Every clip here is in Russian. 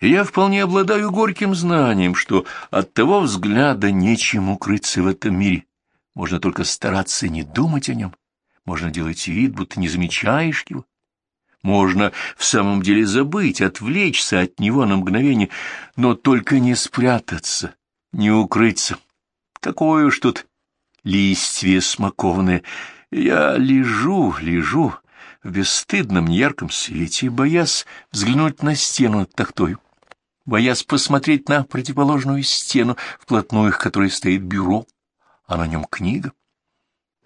Я вполне обладаю горьким знанием, что от того взгляда нечем укрыться в этом мире. Можно только стараться не думать о нем. Можно делать вид, будто не замечаешь его. Можно в самом деле забыть, отвлечься от него на мгновение, но только не спрятаться, не укрыться. Какое уж тут листвие смакованное. Я лежу, лежу в бесстыдном ярком свете, боясь взглянуть на стену над боясь посмотреть на противоположную стену, вплотную к которой стоит бюро, а на нем книга.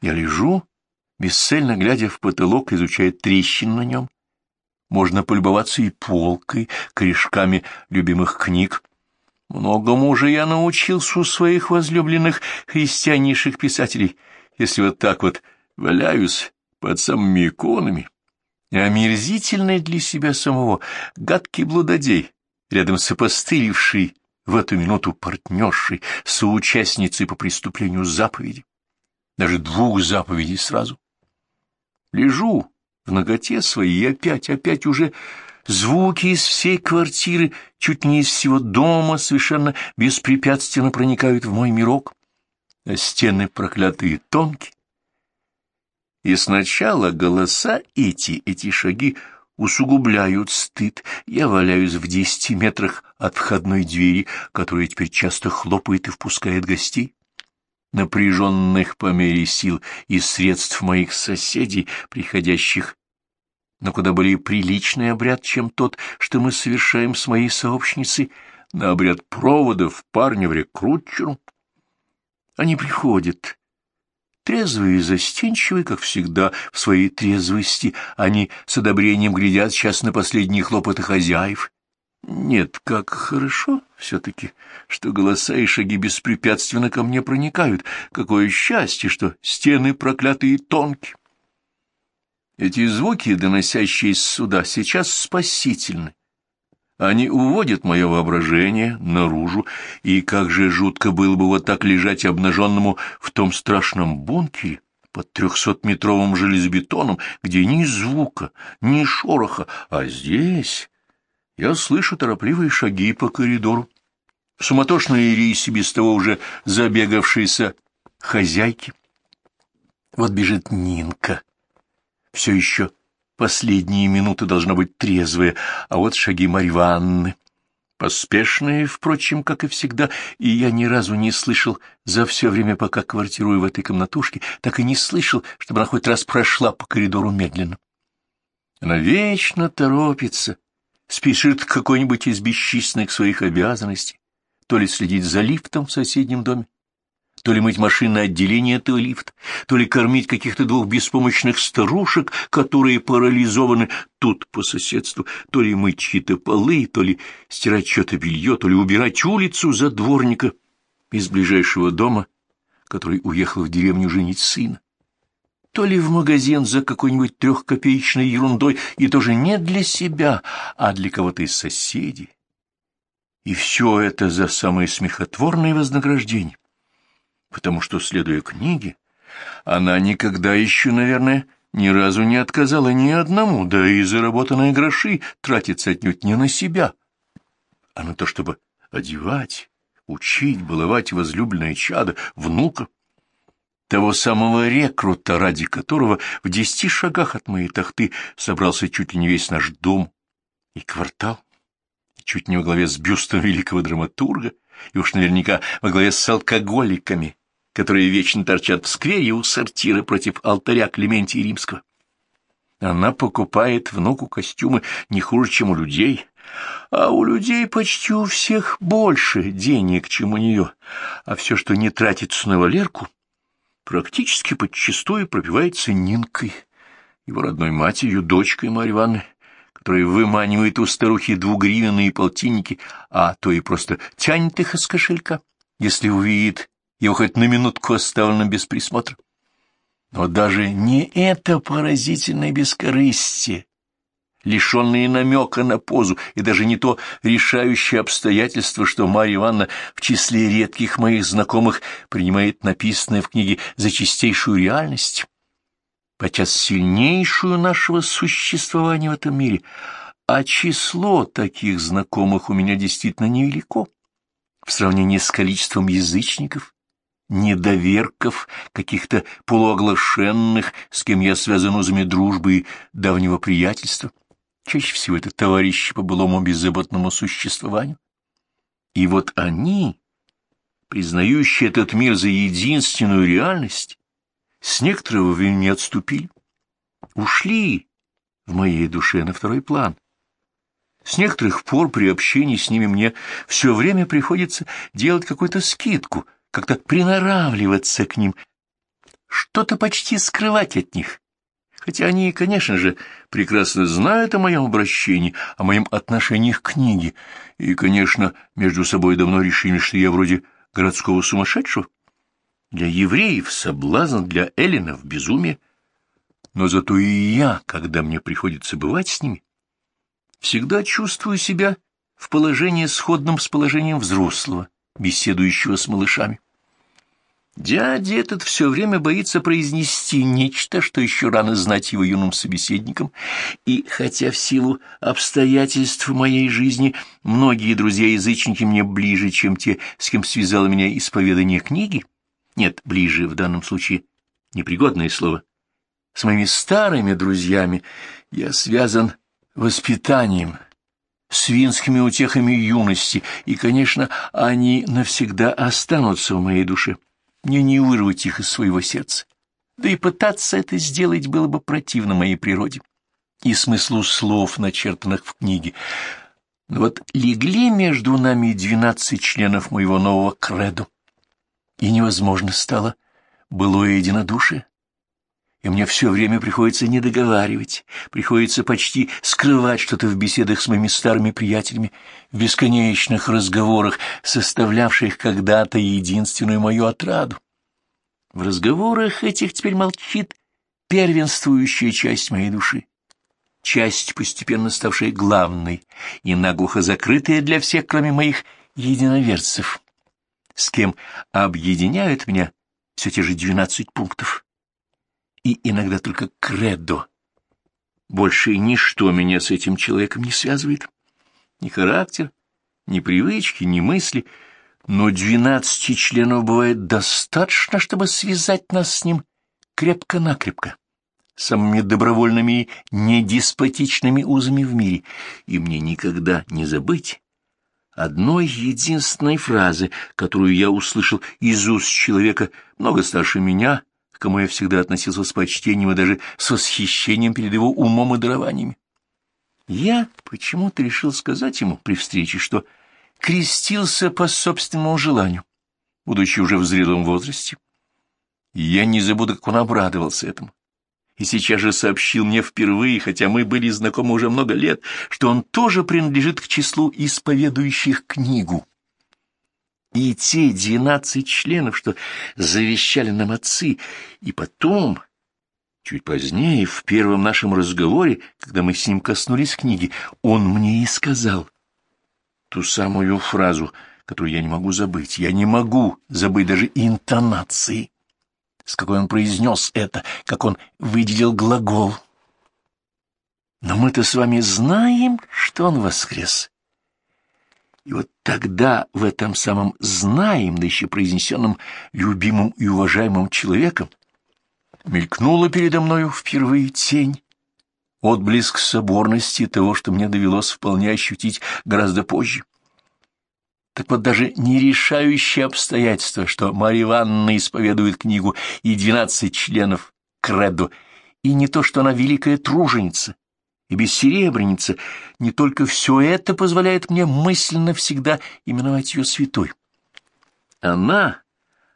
Я лежу, бесцельно глядя в потолок, изучая трещины на нем. Можно полюбоваться и полкой, корешками любимых книг, Многому уже я научился у своих возлюбленных христианнейших писателей, если вот так вот валяюсь под самыми иконами. И омерзительный для себя самого гадкий блудодей, рядом с опостылевшей в эту минуту партнершей, соучастницей по преступлению заповеди, даже двух заповедей сразу. Лежу в ноготе своей и опять, опять уже Звуки из всей квартиры, чуть не из всего дома, совершенно беспрепятственно проникают в мой мирок, а стены проклятые тонкие. И сначала голоса эти, эти шаги усугубляют стыд. Я валяюсь в десяти метрах от входной двери, которая теперь часто хлопает и впускает гостей напряженных по мере сил и средств моих соседей, приходящих но куда более приличный обряд, чем тот, что мы совершаем с моей сообщницей на обряд проводов парня в рекрутчеру. Они приходят, трезвые и застенчивые, как всегда, в своей трезвости, они с одобрением глядят сейчас на последние хлопоты хозяев. Нет, как хорошо все-таки, что голоса и шаги беспрепятственно ко мне проникают. Какое счастье, что стены проклятые тонкие. Эти звуки, доносящиеся сюда, сейчас спасительны. Они уводят мое воображение наружу, и как же жутко было бы вот так лежать обнаженному в том страшном бункере под трехсотметровым железобетоном, где ни звука, ни шороха, а здесь я слышу торопливые шаги по коридору, суматошные риси без того уже забегавшиеся хозяйки. Вот бежит Нинка все еще последние минуты должно быть трезвые, а вот шаги Марьи Поспешные, впрочем, как и всегда, и я ни разу не слышал за все время, пока квартирую в этой комнатушке, так и не слышал, чтобы она хоть раз прошла по коридору медленно. Она вечно торопится, спешит к какой-нибудь из бесчисленных своих обязанностей, то ли следить за лифтом в соседнем доме, то ли мыть машинное отделение этого лифта, то ли кормить каких-то двух беспомощных старушек, которые парализованы тут по соседству, то ли мыть чьи-то полы, то ли стирать что-то белье, то ли убирать улицу за дворника из ближайшего дома, который уехал в деревню женить сына, то ли в магазин за какой-нибудь трехкопеечной ерундой, и тоже не для себя, а для кого-то из соседей. И все это за самое смехотворное вознаграждение потому что, следуя книге, она никогда еще, наверное, ни разу не отказала ни одному, да и заработанные гроши тратятся отнюдь не на себя, а на то, чтобы одевать, учить, баловать возлюбленное чадо, внука, того самого рекрута, ради которого в десяти шагах от моей тахты собрался чуть ли не весь наш дом и квартал, чуть не во главе с бюстом великого драматурга, и уж наверняка во главе с алкоголиками, которые вечно торчат в сквере у сортира против алтаря Клементия Римского. Она покупает внуку костюмы не хуже, чем у людей, а у людей почти у всех больше денег, чем у нее, а все, что не тратится на Валерку, практически подчастую пропивается Нинкой, его родной матерью, дочкой Марьи Ивановны, которая выманивает у старухи двугривенные полтинники, а то и просто тянет их из кошелька, если увидит его хоть на минутку оставлено без присмотра. Но даже не это поразительное бескорыстие, лишенное намека на позу, и даже не то решающее обстоятельство, что Марья Ивановна в числе редких моих знакомых принимает написанное в книге за чистейшую реальность, подчас сильнейшую нашего существования в этом мире, а число таких знакомых у меня действительно невелико в сравнении с количеством язычников, недоверков, каких-то полуоглашенных, с кем я связан узами дружбы и давнего приятельства. Чаще всего это товарищи по былому беззаботному существованию. И вот они, признающие этот мир за единственную реальность, с некоторого времени отступили, ушли в моей душе на второй план. С некоторых пор при общении с ними мне все время приходится делать какую-то скидку, как-то приноравливаться к ним, что-то почти скрывать от них. Хотя они, конечно же, прекрасно знают о моем обращении, о моем отношении к книге, и, конечно, между собой давно решили, что я вроде городского сумасшедшего. Для евреев соблазн, для эллинов безумие. Но зато и я, когда мне приходится бывать с ними, всегда чувствую себя в положении сходном с положением взрослого, беседующего с малышами. Дядя этот все время боится произнести нечто, что еще рано знать его юным собеседникам, и хотя в силу обстоятельств моей жизни многие друзья-язычники мне ближе, чем те, с кем связало меня исповедание книги, нет, ближе в данном случае непригодное слово, с моими старыми друзьями я связан воспитанием, свинскими утехами юности, и, конечно, они навсегда останутся в моей душе. Мне не вырвать их из своего сердца. Да и пытаться это сделать было бы противно моей природе и смыслу слов, начертанных в книге. Но вот легли между нами двенадцать членов моего нового кредо, и невозможно стало былое единодушие и мне все время приходится недоговаривать, приходится почти скрывать что-то в беседах с моими старыми приятелями, в бесконечных разговорах, составлявших когда-то единственную мою отраду. В разговорах этих теперь молчит первенствующая часть моей души, часть, постепенно ставшая главной и наглухо закрытая для всех, кроме моих единоверцев, с кем объединяют меня все те же двенадцать пунктов и иногда только кредо. Больше ничто меня с этим человеком не связывает. Ни характер, ни привычки, ни мысли. Но двенадцати членов бывает достаточно, чтобы связать нас с ним крепко-накрепко, самыми добровольными и недеспотичными узами в мире. И мне никогда не забыть одной единственной фразы, которую я услышал из уст человека много старше меня, кому я всегда относился с почтением и даже с восхищением перед его умом и дарованиями. Я почему-то решил сказать ему при встрече, что крестился по собственному желанию, будучи уже в зрелом возрасте. Я не забуду, как он обрадовался этому. И сейчас же сообщил мне впервые, хотя мы были знакомы уже много лет, что он тоже принадлежит к числу исповедующих книгу. И те двенадцать членов, что завещали нам отцы, и потом, чуть позднее, в первом нашем разговоре, когда мы с ним коснулись книги, он мне и сказал ту самую фразу, которую я не могу забыть. Я не могу забыть даже интонации, с какой он произнес это, как он выделил глагол. Но мы-то с вами знаем, что он воскрес. И вот тогда в этом самом знаем, да еще произнесенном любимым и уважаемым человеком, мелькнула передо мною впервые тень, отблеск соборности того, что мне довелось вполне ощутить гораздо позже. Так вот даже нерешающее обстоятельство, что Марья Ивановна исповедует книгу и двенадцать членов кредо, и не то, что она великая труженица, и бессеребреница, не только все это позволяет мне мысленно всегда именовать ее святой. Она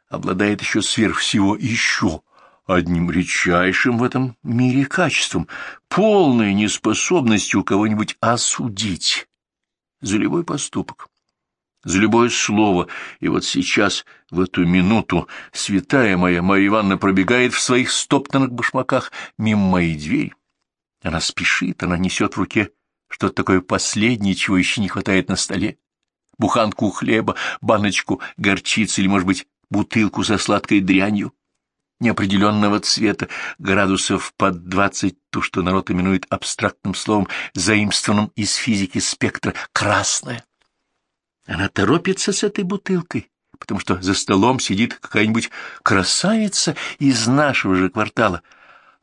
обладает еще сверх всего еще одним редчайшим в этом мире качеством, полной неспособностью кого-нибудь осудить за любой поступок, за любое слово. И вот сейчас, в эту минуту, святая моя Марья Ивановна пробегает в своих стоптанных башмаках мимо моей двери. Она спешит, она несет в руке что-то такое последнее, чего еще не хватает на столе. Буханку хлеба, баночку горчицы или, может быть, бутылку со сладкой дрянью. неопределенного цвета, градусов под двадцать, то, что народ именует абстрактным словом, заимствованным из физики спектра, красная. Она торопится с этой бутылкой, потому что за столом сидит какая-нибудь красавица из нашего же квартала,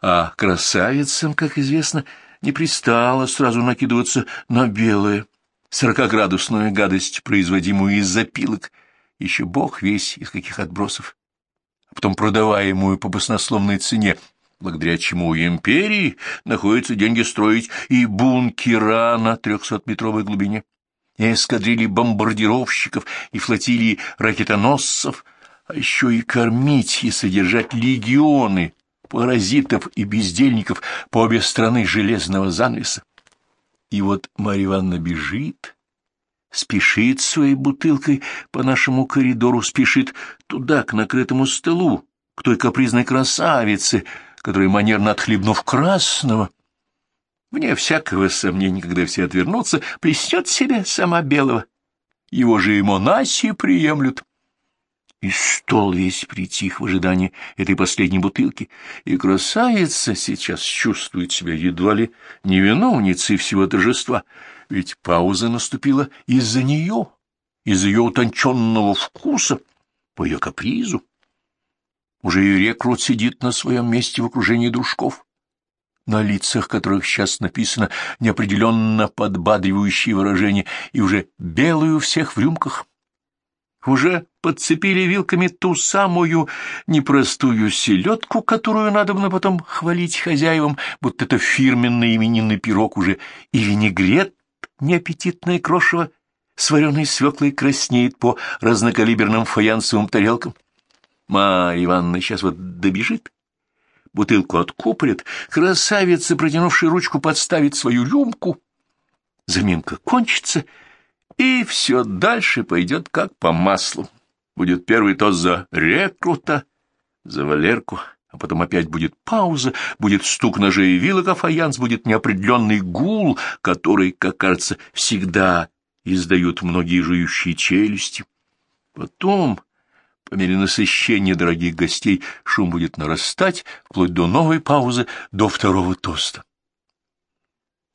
а красавицам, как известно, не пристало сразу накидываться на белое, сорокоградусную гадость, производимую из запилок, еще бог весь из каких отбросов потом продаваемую по баснословной цене, благодаря чему у империи находятся деньги строить и бункера на трехсотметровой глубине, и эскадрильи бомбардировщиков, и флотилии ракетоносцев, а еще и кормить и содержать легионы паразитов и бездельников по обе стороны железного занавеса. И вот Марья Ивановна бежит, спешит своей бутылкой по нашему коридору, спешит туда, к накрытому столу, к той капризной красавице, которая, манерно отхлебнув красного, вне всякого сомнения, когда все отвернутся, плеснет себе сама белого. Его же и монаси приемлют. И стол весь притих в ожидании этой последней бутылки, и красавица сейчас чувствует себя едва ли не виновницей всего торжества — ведь пауза наступила из-за нее, из ее утонченного вкуса, по ее капризу. Уже и рекрут сидит на своем месте в окружении дружков, на лицах которых сейчас написано неопределенно подбадривающее выражение, и уже белую всех в рюмках. Уже подцепили вилками ту самую непростую селедку, которую надо было потом хвалить хозяевам, будто это фирменный именинный пирог уже, и винегрет неаппетитное крошево с вареной свеклой краснеет по разнокалиберным фаянсовым тарелкам. Марья Ивановна сейчас вот добежит, бутылку откупорит, красавица, протянувшая ручку, подставит свою рюмку, заминка кончится, и все дальше пойдет как по маслу. Будет первый тост за рекрута, за Валерку, а потом опять будет пауза, будет стук ножей и вилок, а фаянс будет неопределенный гул, который, как кажется, всегда издают многие жующие челюсти. Потом, по мере насыщения дорогих гостей, шум будет нарастать, вплоть до новой паузы, до второго тоста.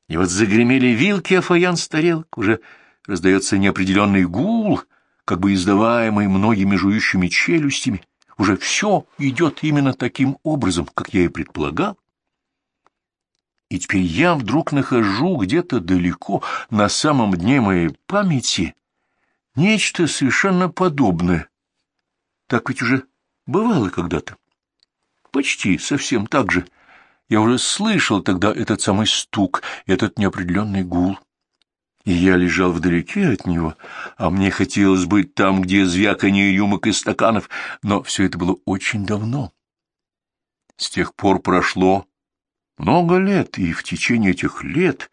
И вот загремели вилки, а фаянс тарелок, уже раздается неопределенный гул, как бы издаваемый многими жующими челюстями, уже все идет именно таким образом, как я и предполагал. И теперь я вдруг нахожу где-то далеко, на самом дне моей памяти, нечто совершенно подобное. Так ведь уже бывало когда-то. Почти совсем так же. Я уже слышал тогда этот самый стук, этот неопределенный гул и я лежал вдалеке от него, а мне хотелось быть там, где звяканье рюмок и стаканов, но все это было очень давно. С тех пор прошло много лет, и в течение этих лет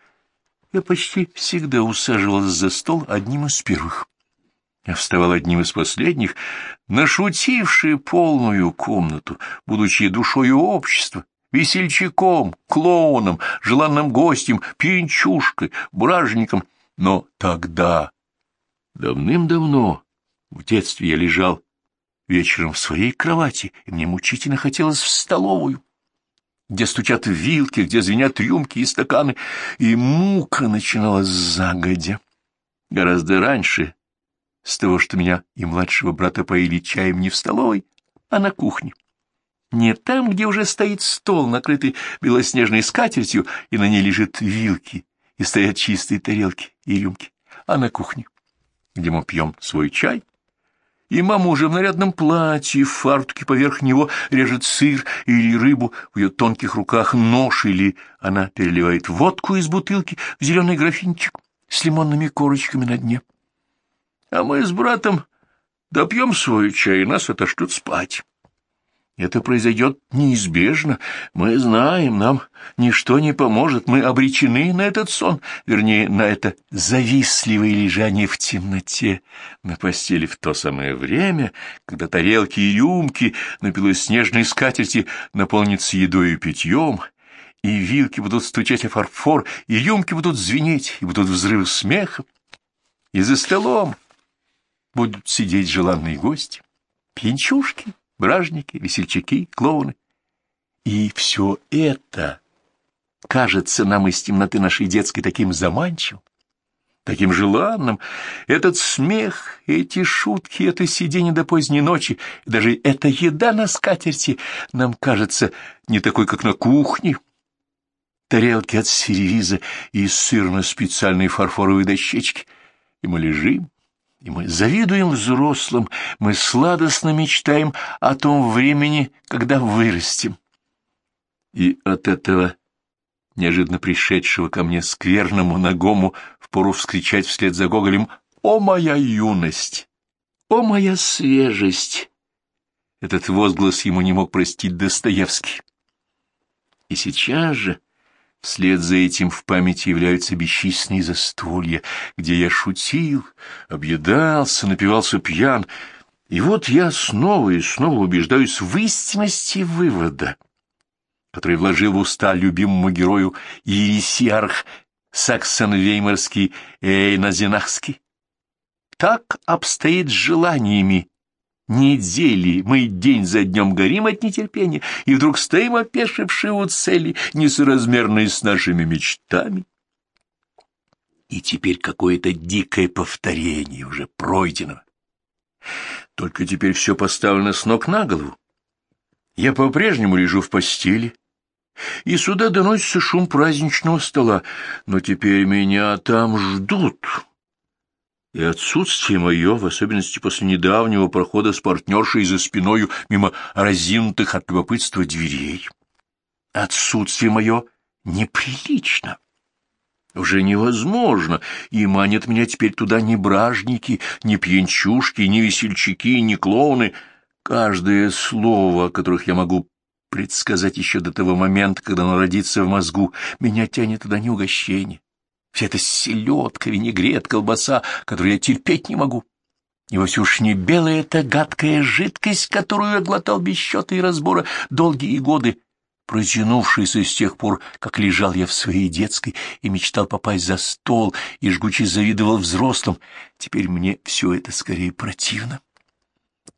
я почти всегда усаживался за стол одним из первых. Я вставал одним из последних, нашутивший полную комнату, будучи душою общества, весельчаком, клоуном, желанным гостем, пьянчушкой, бражником — но тогда, давным-давно, в детстве я лежал вечером в своей кровати, и мне мучительно хотелось в столовую, где стучат вилки, где звенят рюмки и стаканы, и мука начиналась загодя. Гораздо раньше, с того, что меня и младшего брата поили чаем не в столовой, а на кухне. Не там, где уже стоит стол, накрытый белоснежной скатертью, и на ней лежат вилки и стоят чистые тарелки и рюмки, а на кухне, где мы пьем свой чай, и мама уже в нарядном платье, в фартуке поверх него режет сыр или рыбу, в ее тонких руках нож, или она переливает водку из бутылки в зеленый графинчик с лимонными корочками на дне. А мы с братом допьем свой чай, и нас отошлют спать. Это произойдет неизбежно. Мы знаем, нам ничто не поможет. Мы обречены на этот сон, вернее, на это завистливое лежание в темноте на постели в то самое время, когда тарелки и рюмки на белоснежной скатерти наполнятся едой и питьем, и вилки будут стучать о фарфор, и рюмки будут звенеть, и будут взрывы смеха. И за столом будут сидеть желанные гости, пьянчушки бражники, весельчаки, клоуны. И все это кажется нам из темноты нашей детской таким заманчивым, таким желанным. Этот смех, эти шутки, это сиденье до поздней ночи, даже эта еда на скатерти нам кажется не такой, как на кухне. Тарелки от сервиза и сыр на специальной фарфоровой дощечке. И мы лежим, и мы завидуем взрослым, мы сладостно мечтаем о том времени, когда вырастем. И от этого неожиданно пришедшего ко мне скверному ногому, впору вскричать вслед за Гоголем «О, моя юность! О, моя свежесть!» Этот возглас ему не мог простить Достоевский. И сейчас же, вслед за этим в памяти являются бесчисленные застолья, где я шутил, объедался, напивался пьян, и вот я снова и снова убеждаюсь в истинности вывода — который вложил в уста любимому герою Ересиарх Саксон-Веймарский Эйназинахский. Так обстоит с желаниями. Недели мы день за днем горим от нетерпения, и вдруг стоим опешившие у цели, несоразмерные с нашими мечтами. И теперь какое-то дикое повторение уже пройденного. Только теперь все поставлено с ног на голову. Я по-прежнему лежу в постели, и сюда доносится шум праздничного стола, но теперь меня там ждут. И отсутствие мое, в особенности после недавнего прохода с партнершей за спиною мимо разинутых от любопытства дверей, отсутствие мое неприлично. Уже невозможно, и манят меня теперь туда ни бражники, ни пьянчушки, ни весельчаки, ни клоуны. Каждое слово, о которых я могу предсказать еще до того момента, когда оно родится в мозгу. Меня тянет туда не угощение. Вся эта селедка, винегрет, колбаса, которую я терпеть не могу. И вовсе уж не белая эта гадкая жидкость, которую я глотал без счета и разбора долгие годы, протянувшаяся с тех пор, как лежал я в своей детской и мечтал попасть за стол и жгуче завидовал взрослым. Теперь мне все это скорее противно,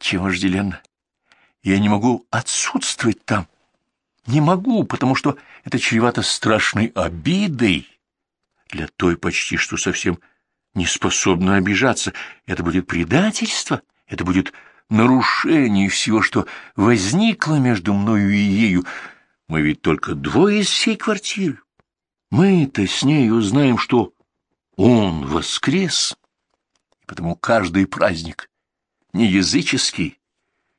чем вожделенно. Я не могу отсутствовать там. Не могу, потому что это чревато страшной обидой для той почти что совсем не способна обижаться. Это будет предательство, это будет нарушение всего, что возникло между мною и ею. Мы ведь только двое из всей квартиры. Мы-то с ней узнаем, что он воскрес, потому каждый праздник не языческий,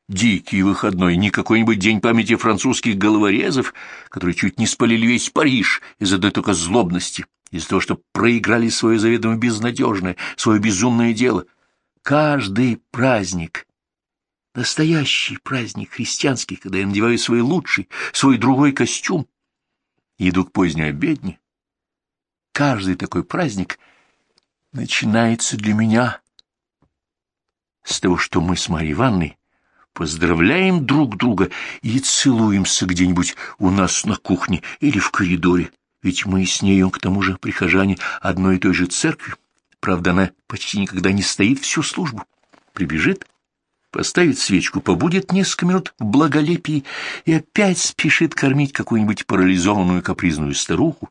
дикий выходной, не какой-нибудь день памяти французских головорезов, которые чуть не спалили весь Париж из-за только злобности, из-за того, что проиграли свое заведомо безнадежное, свое безумное дело. Каждый праздник, настоящий праздник христианский, когда я надеваю свой лучший, свой другой костюм и иду к поздней обедне, каждый такой праздник начинается для меня с того, что мы с Марьей Ивановной поздравляем друг друга и целуемся где-нибудь у нас на кухне или в коридоре, ведь мы с нею, к тому же, прихожане одной и той же церкви. Правда, она почти никогда не стоит всю службу. Прибежит, поставит свечку, побудет несколько минут в благолепии и опять спешит кормить какую-нибудь парализованную капризную старуху.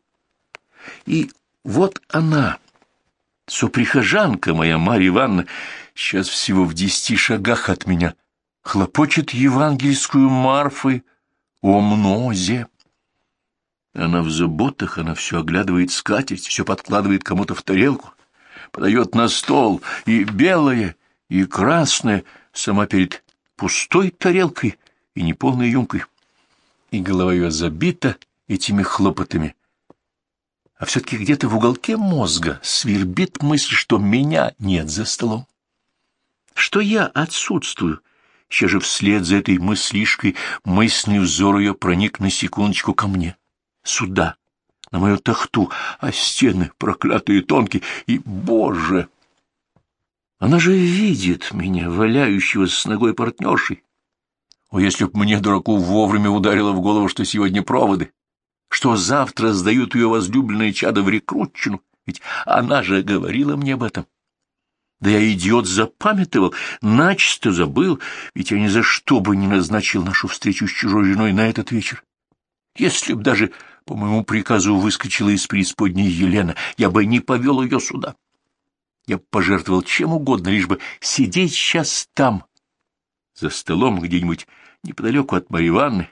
И вот она, соприхожанка моя Марья Ивановна, сейчас всего в десяти шагах от меня — хлопочет евангельскую Марфы о мнозе. Она в заботах, она все оглядывает скатерть, все подкладывает кому-то в тарелку, подает на стол и белое, и красное, сама перед пустой тарелкой и неполной юмкой. И голова ее забита этими хлопотами. А все-таки где-то в уголке мозга свербит мысль, что меня нет за столом, что я отсутствую, Сейчас же вслед за этой мыслишкой мысленный взор ее проник на секундочку ко мне. Сюда, на мою тахту, а стены проклятые тонкие, и, боже! Она же видит меня, валяющегося с ногой партнершей. О, если б мне, дураку, вовремя ударило в голову, что сегодня проводы, что завтра сдают ее возлюбленные чада в рекрутчину, ведь она же говорила мне об этом. Да я, идиот, запамятовал, начисто забыл, ведь я ни за что бы не назначил нашу встречу с чужой женой на этот вечер. Если б даже по моему приказу выскочила из преисподней Елена, я бы не повел ее сюда. Я пожертвовал чем угодно, лишь бы сидеть сейчас там, за столом где-нибудь неподалеку от Марьи Ивановны.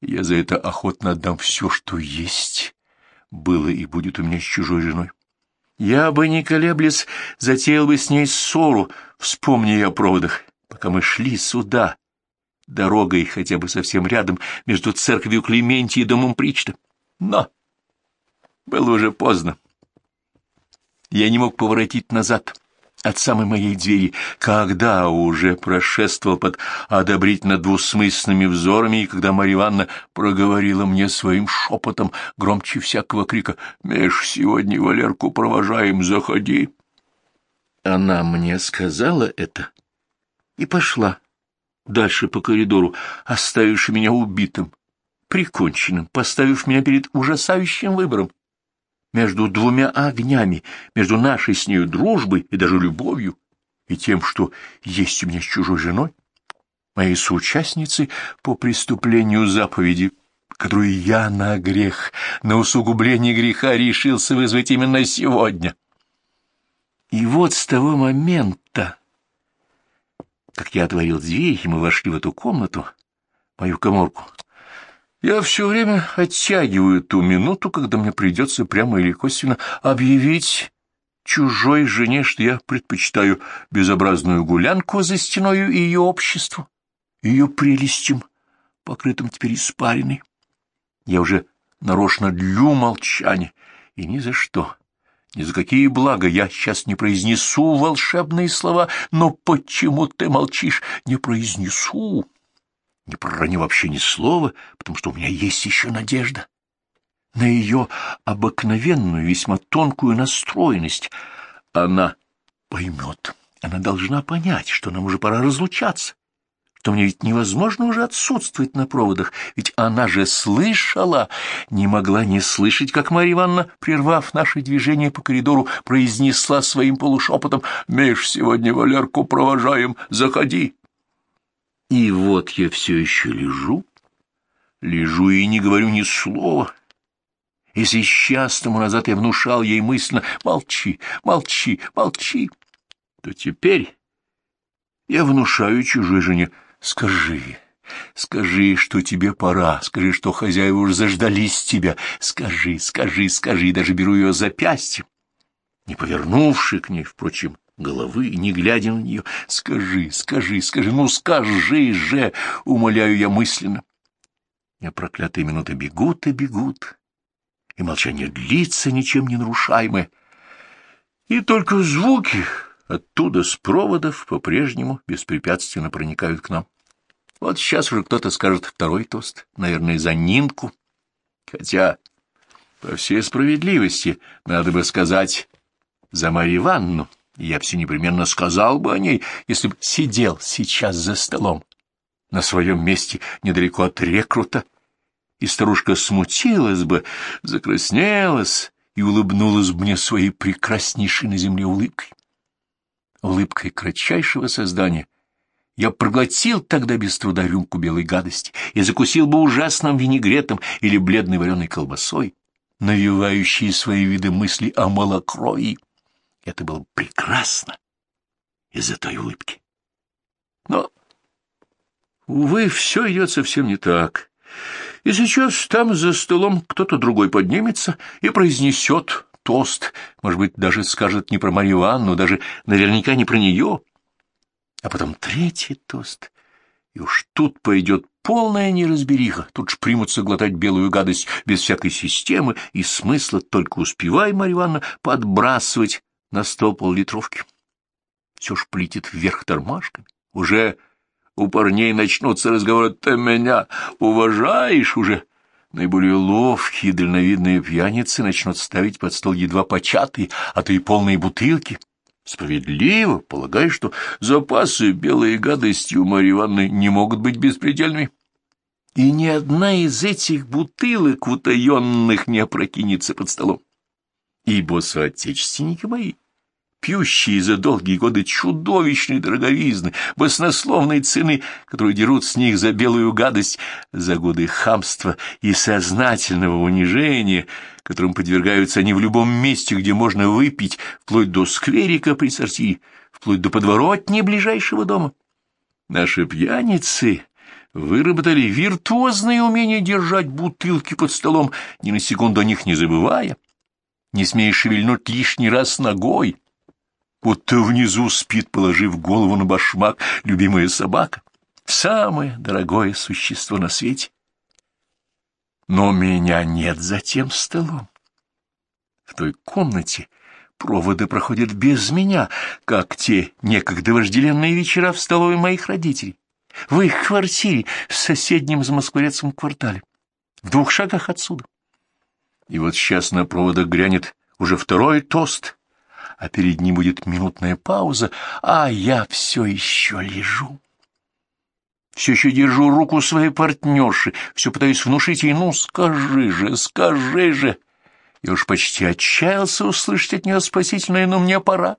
Я за это охотно отдам все, что есть, было и будет у меня с чужой женой. Я бы, не колеблясь, затеял бы с ней ссору, вспомни о проводах, пока мы шли сюда, дорогой хотя бы совсем рядом, между церковью Клементии и домом Причта. Но было уже поздно. Я не мог поворотить назад от самой моей двери, когда уже прошествовал под одобрительно-двусмысленными взорами, и когда Марья Ивановна проговорила мне своим шепотом, громче всякого крика, «Миш, сегодня Валерку провожаем, заходи!» Она мне сказала это и пошла дальше по коридору, оставивши меня убитым, приконченным, поставив меня перед ужасающим выбором между двумя огнями, между нашей с нею дружбой и даже любовью, и тем, что есть у меня с чужой женой, моей соучастницей по преступлению заповеди, которую я на грех, на усугубление греха решился вызвать именно сегодня. И вот с того момента, как я отворил дверь, и мы вошли в эту комнату, мою коморку, я все время оттягиваю ту минуту, когда мне придется прямо или косвенно объявить чужой жене, что я предпочитаю безобразную гулянку за стеною и ее обществу, ее прелестям, покрытым теперь испариной. Я уже нарочно длю молчание, и ни за что, ни за какие блага я сейчас не произнесу волшебные слова, но почему ты молчишь? Не произнесу не пророню вообще ни слова, потому что у меня есть еще надежда на ее обыкновенную, весьма тонкую настроенность. Она поймет, она должна понять, что нам уже пора разлучаться, что мне ведь невозможно уже отсутствовать на проводах, ведь она же слышала, не могла не слышать, как Марья Ивановна, прервав наше движение по коридору, произнесла своим полушепотом «Миш, сегодня Валерку провожаем, заходи». И вот я все еще лежу, лежу и не говорю ни слова. Если час тому назад я внушал ей мысленно «молчи, молчи, молчи», то теперь я внушаю чужой жене «скажи». Скажи, что тебе пора, скажи, что хозяева уже заждались тебя, скажи, скажи, скажи, даже беру ее запястье. Не повернувши к ней, впрочем, головы, не глядя на нее. «Скажи, скажи, скажи, ну скажи же!» — умоляю я мысленно. А проклятые минуты бегут и бегут, и молчание длится, ничем не нарушаемое. И только звуки оттуда с проводов по-прежнему беспрепятственно проникают к нам. Вот сейчас уже кто-то скажет второй тост, наверное, за Нинку. Хотя, по всей справедливости, надо бы сказать за Марью Ивановну я все непременно сказал бы о ней, если бы сидел сейчас за столом на своем месте недалеко от рекрута, и старушка смутилась бы, закраснелась и улыбнулась бы мне своей прекраснейшей на земле улыбкой. Улыбкой кратчайшего создания я проглотил тогда без труда рюмку белой гадости и закусил бы ужасным винегретом или бледной вареной колбасой, навевающие свои виды мысли о малокровии. Это было прекрасно из-за той улыбки. Но, увы, все идет совсем не так. И сейчас там за столом кто-то другой поднимется и произнесет тост, может быть, даже скажет не про Марию Анну, даже наверняка не про нее, а потом третий тост. И уж тут пойдет полная неразбериха, тут ж примутся глотать белую гадость без всякой системы и смысла, только успевай, Марья Ивановна, подбрасывать на стол поллитровки. Все ж плетит вверх тормашками. Уже у парней начнутся разговоры «ты меня уважаешь?» уже. Наиболее ловкие, дальновидные пьяницы начнут ставить под стол едва початые, а то и полные бутылки. Справедливо, полагаю, что запасы белой гадости у Марьи Ивановны не могут быть беспредельными. И ни одна из этих бутылок утаенных не опрокинется под столом ибо соотечественники мои пьющие за долгие годы чудовищной дороговизны, баснословной цены, которую дерут с них за белую гадость, за годы хамства и сознательного унижения, которым подвергаются они в любом месте, где можно выпить, вплоть до скверика при сортире, вплоть до подворотни ближайшего дома. Наши пьяницы выработали виртуозное умение держать бутылки под столом, ни на секунду о них не забывая, не смея шевельнуть лишний раз ногой, будто внизу спит, положив голову на башмак, любимая собака, самое дорогое существо на свете. Но меня нет за тем столом. В той комнате проводы проходят без меня, как те некогда вожделенные вечера в столовой моих родителей, в их квартире в соседнем замоскворецком квартале, в двух шагах отсюда. И вот сейчас на проводах грянет уже второй тост, а перед ним будет минутная пауза, а я все еще лежу. Все еще держу руку своей партнерши, все пытаюсь внушить ей, ну, скажи же, скажи же. Я уж почти отчаялся услышать от нее спасительное, но мне пора.